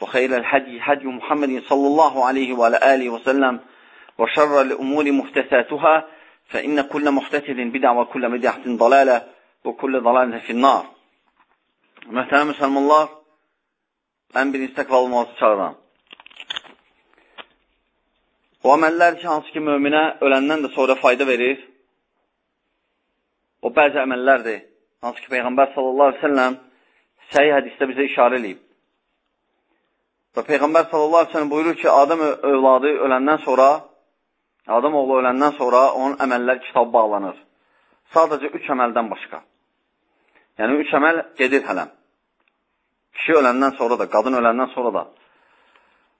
وخير الهدي هدي محمد صلى الله عليه وعلى آله وسلم وشر الأمور محدثاتها فإن كل محدثة بدعة وكل بدعة ضلالة وكل ضلالة في النار Möhtərəm müsəlmanlar, ən birinci təqvalı olması çağıran. O əməllər ki, hansı ki, möminə öləndən də sonra fayda verir, o bəzi əməllərdir. Hansı ki, Peyğəmbər sallallahu aleyhi ve selləm səhi hədisdə bizə işarə edib. Və Peyğəmbər sallallahu aleyhi ve sellem buyurur ki, Adəm övladı öləndən sonra, Adəm oğlu öləndən sonra onun əməllər kitabı bağlanır. Sadəcə üç əməldən başqa. Yəni, üç əməl gedir hələm. Kişi öləndən sonra da, qadın öləndən sonra da.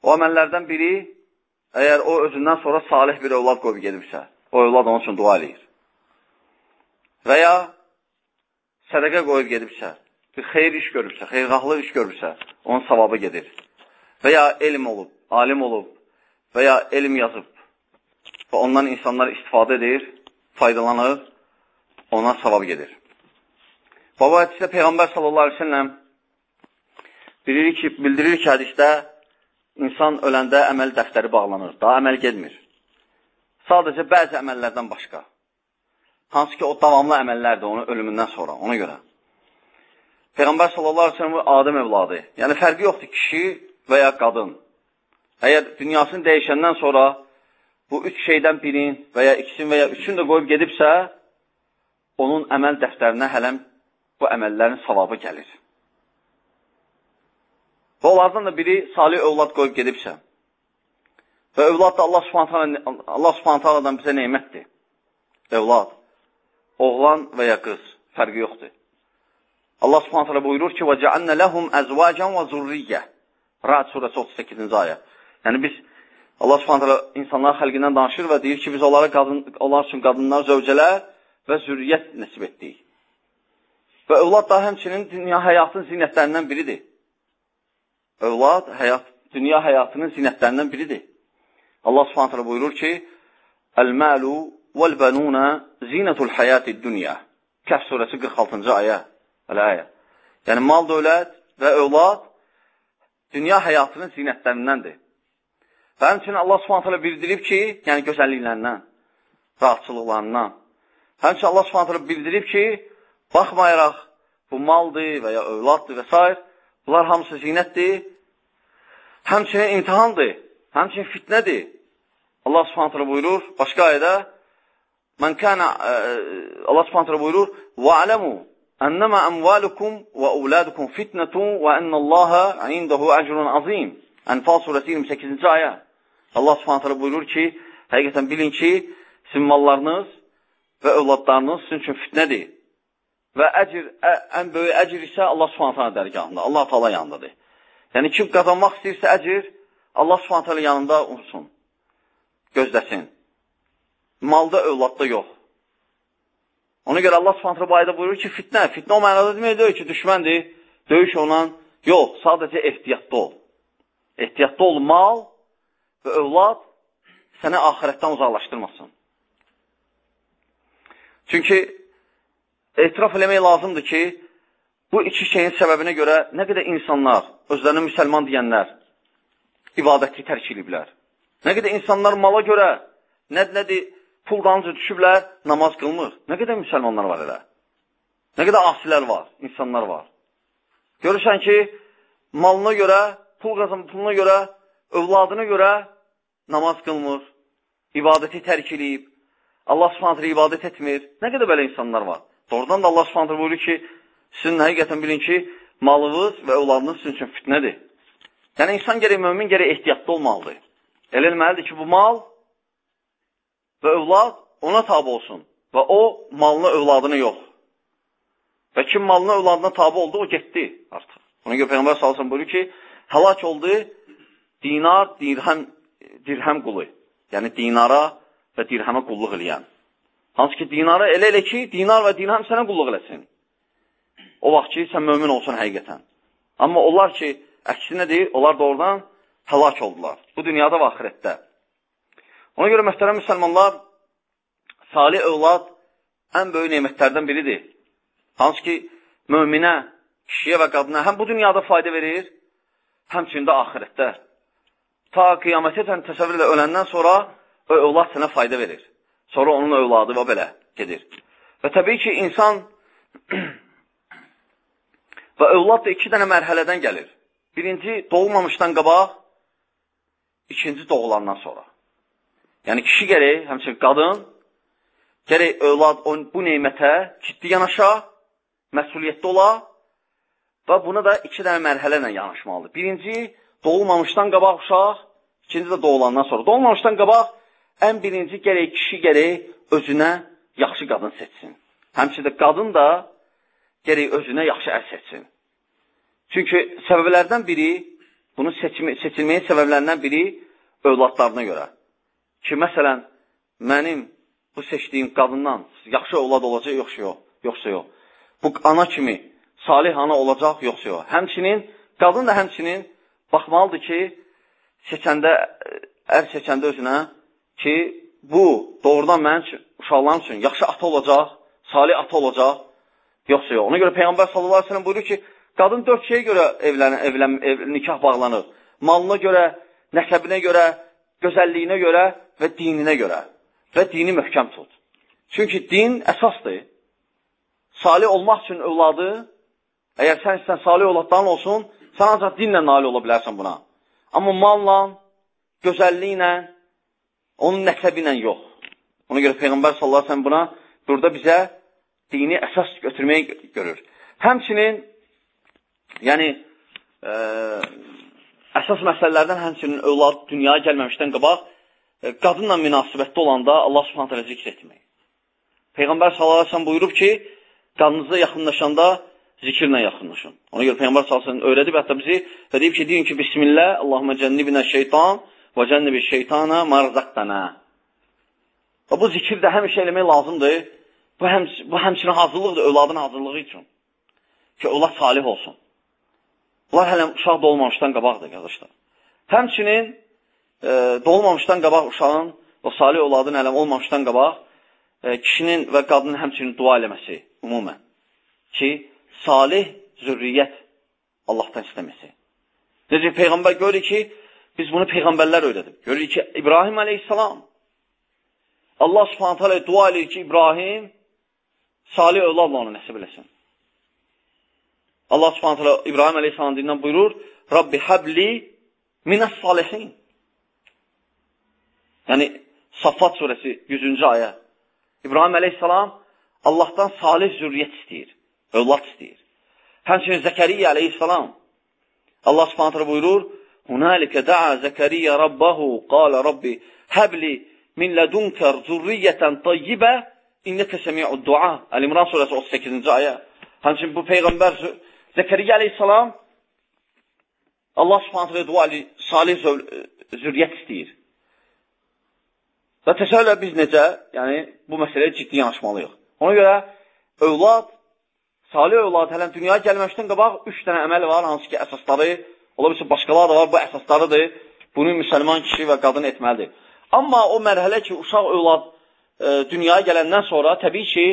O əməllərdən biri, əgər o özündən sonra salih bir övlad qoyub gedibsə, o övlad onun üçün dua eləyir. Və ya sədəqə qoyub gedibsə, bir xeyir iş görübsə, xeyrqahlıq iş görübsə, onun savabı gedir. Və ya elm olub, alim olub və ya elm yazıb və ondan insanlar istifadə edir, faydalanır, ona savab gedir. Baba hədisdə Peyğəmbər sallallahu aleyhi ve selləm bildirir ki, bildirir ki, hədisdə insan öləndə əməl dəftəri bağlanır, daha əməl gedmir. Sadəcə bəzi əməllərdən başqa. Hansı ki, o davamlı əməllərdir onun ölümündən sonra, ona görə. Peyğəmbər sallallahu aleyhi ve sellem Adəm evladı. Yəni, fərqi yoxdur kişi və ya qadın. Əgər dünyasını dəyişəndən sonra bu üç şeydən birin və ya ikisin və ya üçün də qoyub gedibsə, onun əməl dəftərinə hələm bu əməllərin savabı gəlir. Və onlardan da biri salih övlad qoyub gedibsə və övlad da Allah subhanətələdən bizə neymətdir. Övlad, oğlan və ya qız, fərqi yoxdur. Allah subhanətələ buyurur ki, وَجَعَلْنَ لَهُمْ əzvacən və zurriyyə Rəd surəsi 38-ci ayə. Yəni biz Allah Subhanahu insanlar xəlqindən danışır və deyir ki, biz onlara qadın, onlar üçün qadınlar, zövcələr və zürriyyət nəsib etdik. Və övlad da həmçinin dünya həyatının zinətlərindən biridir. Övlad həyat, dünya həyatının zinətlərindən biridir. Allah Subhanahu buyurur ki: "Əl-malu vəl-banuna zinatul hayatid dunya." Kəhf surəsi 46-cı ayə. Əl-ayə. Yəni mal, dövlət və övlad dünya həyatının zinətlərindəndir. Və həmçinin Allah subhanətələ bildirib ki, yəni gözəlliklərindən, rahatçılıqlarından. Həmçinin Allah subhanətələ bildirib ki, baxmayaraq bu maldır və ya övladdır və s. Bunlar hamısı zinətdir. Həmçinin imtihandır, həmçinin fitnədir. Allah subhanətələ buyurur, başqa ayədə, Mən kənə, Allah subhanətələ buyurur, وَعَلَمُوا Emvalukum və evladukum fitnetun və ennallaha indehu ecrun azim. Enfal surəsi 28-ci ayə. Allah Subhanahu buyurur ki, həqiqətən bilin ki, sizin mallarınız və övladlarınız sizin üçün fitnədir. Və əcr, ə, ən böyük əcr isə Allah Subhanahu dərgahında, Allah Taala yanındadır. Yəni kim qazanmaq istəyirsə əcr, Allah Subhanahu yanında olsun. Gözləsin. Malda, övladda yox. Ona görə Allah Subhanahu bu ayədə buyurur ki, fitnə, fitnə o mənada demək deyil ki, düşməndir, döyüş ondan. Yox, sadəcə ehtiyatlı ol. Ehtiyatlı ol, mal və övlad səni axirətdən uzaqlaşdırmasın. Çünki etiraf eləmək lazımdır ki, bu iki şeyin səbəbinə görə nə qədər insanlar, özlərini müsəlman deyənlər, ibadəti tərk ediblər. Nə qədər insanlar mala görə, nə, nədir, puldancı düşüblər, namaz qılmır. Nə qədər müsəlmanlar var elə? Nə qədər asilər var, insanlar var. Görürsən ki, malına görə, pul qazan puluna görə, övladına görə namaz qılmır, ibadəti tərk edib, Allah subhanətlə ibadət etmir. Nə qədər belə insanlar var? Doğrudan da Allah subhanətlə buyurur ki, sizin həqiqətən bilin ki, malınız və övladınız sizin üçün fitnədir. Yəni, insan gərək, mömin gərək ehtiyatlı olmalıdır. Elə eləməlidir ki, bu mal və övlad ona tabi olsun və o malını, övladını yox. Və kim malını, övladına tabi oldu, o getdi artıq. Ona görə Peyğəmbər salsın buyurur ki, həlak oldu dinar, dirhəm, dirhəm qulu. Yəni, dinara və dirhəmə qulluq eləyən. Hansı ki, dinara elə elə ki, dinar və dirhəm sənə qulluq eləsin. O vaxt ki, sən mömin olsun həqiqətən. Amma onlar ki, əksinədir, onlar doğrudan həlak oldular. Bu dünyada və axirətdə. Ona görə mühtərəm müsəlmanlar, salih övlad ən böyük neymətlərdən biridir. Hansı ki, möminə, kişiyə və qadına həm bu dünyada fayda verir, həmçində axirətdə. Ta qiyamətə təsəvvür ilə öləndən sonra o övlad sənə fayda verir. Sonra onun övladı və belə gedir. Və təbii ki, insan və övlad da iki dənə mərhələdən gəlir. Birinci, doğulmamışdan qabaq, ikinci doğulandan sonra. Yəni, kişi gərək, həmçin qadın, gərək övlad bu neymətə ciddi yanaşa, məsuliyyətli ola və buna da iki dənə mərhələ ilə yanaşmalıdır. Birinci, doğulmamışdan qabaq uşaq, ikinci də doğulandan sonra. Doğulmamışdan qabaq ən birinci gərək kişi gərək özünə yaxşı qadın seçsin. Həmçində qadın da gərək özünə yaxşı ər seçsin. Çünki səbəblərdən biri, bunu seçimi, seçilməyin səbəblərindən biri övladlarına görə. Ki, məsələn, mənim bu seçdiyim qadından yaxşı övlad olacaq, yoxsa yox, yoxsa yox. Bu ana kimi salih ana olacaq, yoxsa yox. Həmçinin, qadın da həmçinin baxmalıdır ki, seçəndə, ər seçəndə özünə ki, bu doğrudan mənim üçün, uşaqlarım üçün yaxşı ata olacaq, salih ata olacaq, yoxsa yox. Ona görə Peyğəmbər sallallahu aleyhi ve sellem buyurur ki, qadın dörd şeyə görə evlənir, evlən, ev, nikah bağlanır. Malına görə, nəsəbinə görə, gözəlliyinə görə və dininə görə. Və dini möhkəm tut. Çünki din əsasdır. Salih olmaq üçün övladı, əgər sən istən salih övladdan olsun, sən ancaq dinlə nail ola bilərsən buna. Amma malla, gözəlliklə, Onun nəsəbi ilə yox. Ona görə Peyğəmbər sallallahu əleyhi buna burada bizə dini əsas götürməyi görür. Həmçinin yəni ə, əsas məsələlərdən həmçinin övlad dünyaya gəlməmişdən qabaq qadınla münasibətdə olanda Allah Subhanahu taala zikr etmək. Peyğəmbər əleyhi buyurub ki, qadınıza yaxınlaşanda zikirlə yaxınlaşın. Ona görə Peyğəmbər əleyhi öyrədib hətta bizi və deyib ki, deyin ki, bismillah, Allahumma cennibna şeytan Və cənnibi şeytana marzaqdana. Və bu zikir də həmişə eləmək lazımdır. Bu, həm, bu həmçinin hazırlıqdır, övladın hazırlığı üçün. Ki, övlad salih olsun. Bunlar hələ uşaq doğulmamışdan qabaqdır, qardaşlar. Həmçinin e, doğulmamışdan qabaq uşağın, o salih övladın ələm olmamışdan qabaq, e, kişinin və qadının həmçinin dua eləməsi ümumən. Ki, salih zürriyyət Allahdan istəməsi. Necə Peyğəmbər görür ki, Biz bunu peyğəmbərlər öyrədib. Görürük ki, İbrahim əleyhissalam Allah subhanət hələ dua edir ki, İbrahim salih övladla onu nəsib eləsin. Allah subhanət hələ İbrahim əleyhissalam dilindən buyurur, Rabbi həbli minəs salihin. Yəni, Saffat surəsi 100-cü ayə. İbrahim əleyhissalam Allahdan salih zürriyyət istəyir, övlad istəyir. Həmçinin Zəkəriyyə əleyhissalam Allah subhanət hələ buyurur, دعا زكريا ربه قال ربي هب لي من لدنك ذرية طيبة İnnəkə səmi'ud dua. Əl-İmran surəsi 38-ci ayə. Həmçin bu Peyğəmbər Zəkəriyyə aleyhissalam Allah subhanətlə dua salih zürriyyət istəyir. Və təsəvvürlə biz necə, yəni bu məsələyə ciddi yanaşmalıyıq. Ona görə övlad, salih övlad hələn dünyaya gəlməmişdən qabaq üç dənə əməl var, hansı ki, əsasları Ola bilsin, başqaları da var, bu əsaslarıdır. Bunu müsəlman kişi və qadın etməlidir. Amma o mərhələ ki, uşaq övlad e, dünyaya gələndən sonra, təbii ki,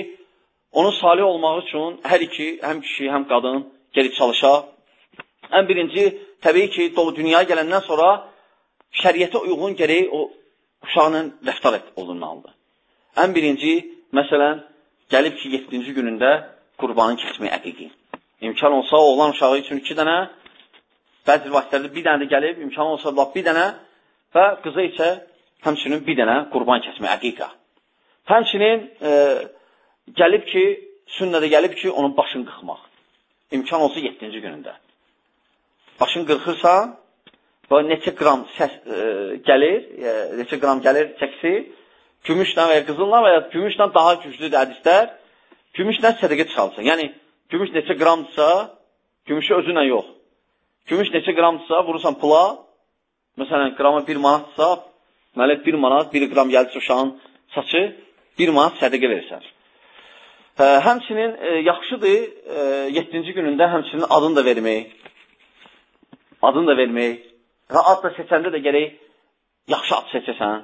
onun salih olmaq üçün hər iki, həm kişi, həm qadın gelib çalışa. Ən birinci, təbii ki, dünyaya gələndən sonra şəriyyətə uyğun gərək o uşaqla rəftar et, olunmalıdır. Ən birinci, məsələn, gəlib ki, 7-ci günündə qurbanın kəsmək əqiqi. İmkan olsa, oğlan uşağı üçün iki dənə, Bəzi rivayətlərdə bir dənə də gəlib, imkanı olsa bir dənə və qıza isə həmçinin bir dənə qurban kəsmək, əqiqa. Həmçinin e, gəlib ki, sünnədə gəlib ki, onun başını qıxmaq. İmkan olsa 7-ci günündə. Başını qırxırsan, və neçə qram səs e, gəlir, e, neçə qram gəlir çəksi, gümüşlə və ya qızılla və ya gümüşlə daha güclüdür hədislər, gümüşlə sədəqə çıxarılsın. Yəni, gümüş neçə qramdırsa, gümüşü özünlə yox. Gümüş neçə qramdırsa, vurursan pula, məsələn, qramı bir manatdırsa, deməli, bir manat, bir qram gəlirsə uşağın saçı, bir manat sədəqə versən. Hə, həmçinin e, yaxşıdır, e, 7-ci günündə həmçinin adını da vermək. Adını da vermək. Və ad da seçəndə də gərək yaxşı ad seçəsən.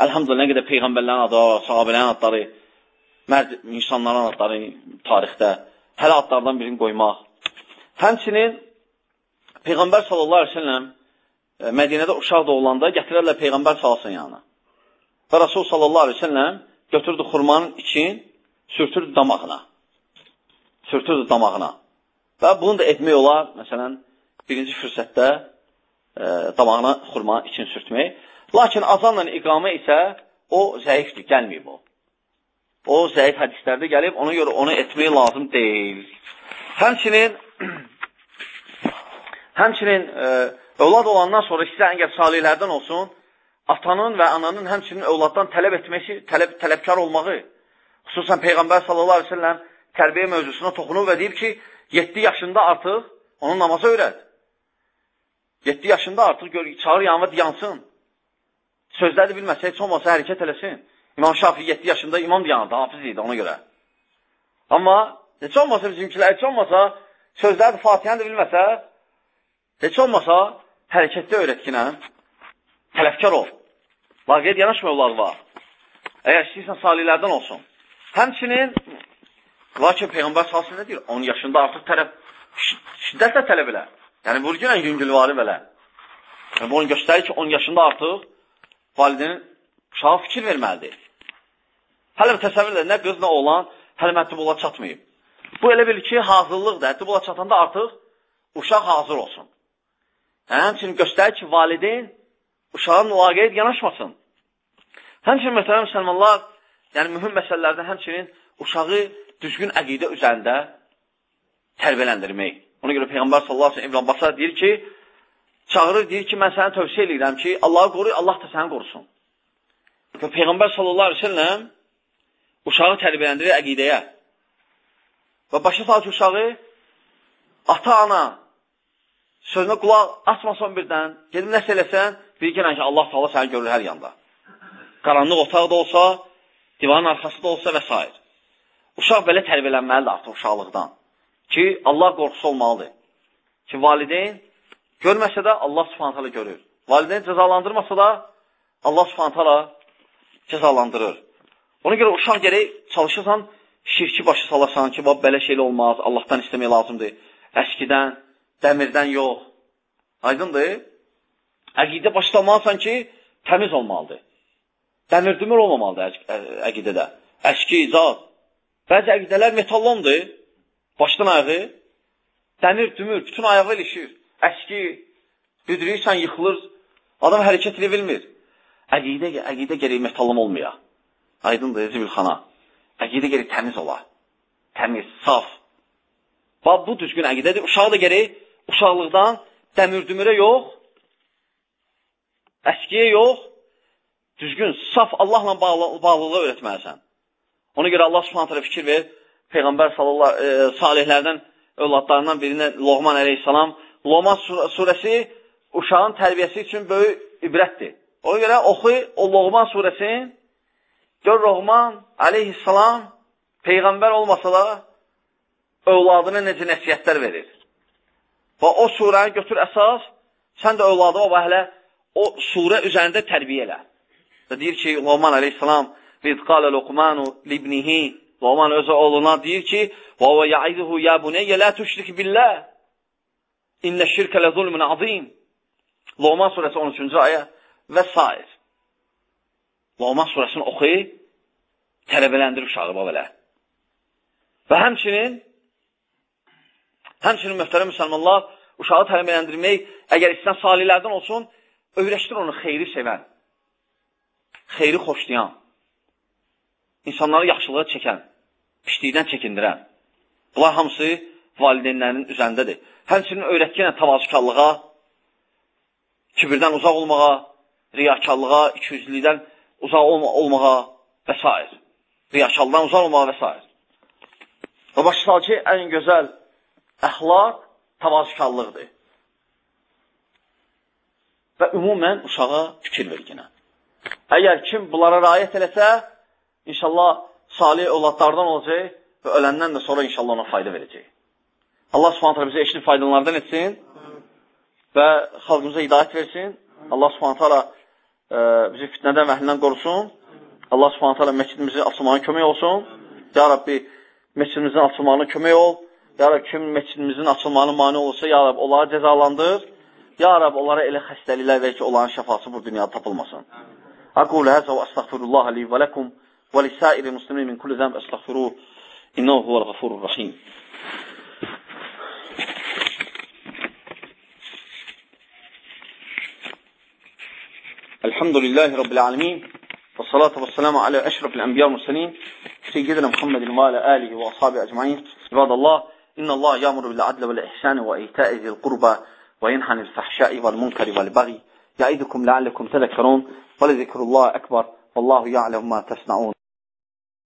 Əlhamdülillah, nə qədər Peyğəmbərlərin adı, sahabələrin adları, mərd insanların adları tarixdə, hələ adlardan birini qoymaq. Həmçinin Peyğəmbər sallallahu aleyhi ve sellem e, Mədinədə uşaq da olanda gətirərlər Peyğəmbər salsın yanına. Və Rasul sallallahu aleyhi ve sellem götürdü xurmanın için, sürtürdü damağına. Sürtürdü damağına. Və bunu da etmək olar, məsələn, birinci fürsətdə damağına xurma için sürtmək. Lakin azanla iqamə isə o zəifdir, gəlməyib o. O zəif hədislərdə gəlib, ona görə onu etmək lazım deyil. Həmçinin həmçinin e, övlad olandan sonra sizə əgər salihlərdən olsun, atanın və ananın həmçinin övladdan tələb etməsi, tələb, tələbkar olmağı, xüsusən Peyğəmbər sallallahu aleyhi ve sellem tərbiyə mövzusuna toxunur və deyib ki, 7 yaşında artıq onu namaza öyrət. 7 yaşında artıq gör, çağır yanına yansın. Sözləri bilməsə, heç olmasa hərəkət eləsin. İmam Şafi 7 yaşında imam yanında, hafiz idi ona görə. Amma heç olmasa bizimkilər, heç olmasa sözləri Fatihəni də bilməsə, heç olmasa hərəkətdə öyrətkinə tələfkar ol. Vaqiyət yanaşma var. Əgər istəyirsən salihlərdən olsun. Həmçinin, lakin Peyğəmbər salsın nə deyir? 10 yaşında artıq tələb, şiddətlə tələb elə. Yəni, bu günə yüngülvari belə. Yəni, bu onu göstərir ki, 10 yaşında artıq validinin uşağa fikir verməlidir. Hələ təsəvvür edir, nə qız, nə oğlan hələ məktubula çatmayıb. Bu elə bil ki, hazırlıqdır. Məktubula çatanda artıq uşaq hazır olsun. Yəni, həmçinin göstərir ki, valideyn uşağın müvaqiyyət yanaşmasın. Həmçinin, məsələn, müsəlmanlar, yəni mühüm məsələlərdən həmçinin uşağı düzgün əqidə üzərində tərbiyələndirmək. Ona görə Peyğəmbər sallallahu aleyhi ve sellem İbn Abbas'a deyir ki, çağırır, deyir ki, mən səni tövsiyə edirəm ki, Allahı qoru, Allah da səni qorusun. Və Peyğəmbər sallallahu aleyhi ve sellem uşağı tərbiyələndirir əqidəyə. Və başa sal ki, uşağı ata-ana sözünə qulaq asmasan birdən, gedib nəsə eləsən, bir gələn ki, Allah sağla səni görür hər yanda. Qaranlıq otaqda olsa, divanın arxasında olsa və s. Uşaq belə tərbiyələnməlidir artıq uşaqlıqdan. Ki, Allah qorxusu olmalıdır. Ki, valideyn görməsə də Allah subhanətələ görür. Valideyn cəzalandırmasa da Allah subhanətələ cəzalandırır. Ona görə uşaq gərək çalışırsan, şirki başı salasan ki, belə şeylə olmaz, Allahdan istəmək lazımdır. Əskidən, dəmirdən yox. Aydındır? Əqidə başlamalısan ki, təmiz olmalıdır. Dəmir-dümür olmamalıdır əqidədə. Əski, zat. Bəzi əqidələr metallondur, başdan ayağı. Dəmir-dümür, bütün ayağı ilişir. Əski, büdürürsən, yıxılır. Adam hərəkət edə bilmir. Əqidə, əqidə gərək metallon olmaya. Aydındır, zibilxana. Əqidə gərək təmiz ola. Təmiz, saf. Bax, bu düzgün əqidədir. Uşağı da gərək uşaqlıqdan dəmir-dümürə yox, əskiyə yox, düzgün, saf Allahla bağlı, bağlılığı öyrətməlisən. Ona görə Allah subhanətələ fikir ver, Peyğəmbər sallallahu, e, salihlərdən, övladlarından birinə Loğman əleyhissalam, Loğman surəsi uşağın tərbiyəsi üçün böyük ibrətdir. Ona görə oxu o Loğman surəsini, gör Loğman əleyhissalam Peyğəmbər olmasa da övladına necə nəsiyyətlər verir. Və o surəni götür əsas, sən də övladı o vəhlə o surə üzərində tərbiyə elə. Və deyir ki, Loman əleyhissalam, Vid qalə Luqmanu libnihi, Loman özü oğluna deyir ki, Və və ya'iduhu ya buneyyə la tüşrik billah, İnnə şirkə lə zulmün azim. Loman surəsi 13-cü ayə və s. Loman surəsini oxuyub, tələbələndir uşağı belə. Və həmçinin Həmçinin mühtərəm müsəlmanlar, uşağı təlimləndirmək, əgər istəyən salihlərdən olsun, öyrəşdir onu xeyri sevən. xeyri xoşlayan, insanları yaxşılığa çəkən, pislikdən çəkindirən. Bunlar hamısı valideynlərin üzərindədir. Həmçinin öyrətkinə tavazükarlığa, kibirdən uzaq olmağa, riyakarlığa, ikiyüzlüdən uzaq olma olmağa və s. Riyakarlıqdan uzaq olmağa və s. Və başlasal ki, ən gözəl əxlaq tavazükarlıqdır. Və ümumən uşağa fikir verginə. Əgər kim bunlara rayət eləsə, inşallah salih evladlardan olacaq və öləndən də sonra inşallah ona fayda verəcək. Allah subhanətlə bizə eşli faydalardan etsin və xalqımıza hidayət versin. Allah subhanətlə e, bizi fitnədən və əhlindən qorusun. Allah subhanətlə məscidimizin açılmağına kömək olsun. Ya Rabbi, məscidimizin açılmağına kömək ol. Ya Rabbi, kim məscidimizin açılmağına mani olursa, Ya Rabbi, onları cəzalandır. Ya Rabbi, onlara elə xəstəliklər ver ki, onların şəfası bu dünyada tapılmasın. Aqul həzə və əstəğfirullah li və ləkum lisəir muslimin min kulli zəmb əstəğfiruh. İnnehu huvəl ğafurur rahim. الحمد لله رب العالمين والصلاة والسلام على أشرف الأنبياء والمرسلين سيدنا محمد وعلى آله وأصحابه أجمعين عباد الله إن الله يأمر بالعدل والإحسان وإيتاء ذي القربى وينهى عن الفحشاء والمنكر والبغي يعظكم لعلكم تذكرون ولذكر الله أكبر والله يعلم ما تصنعون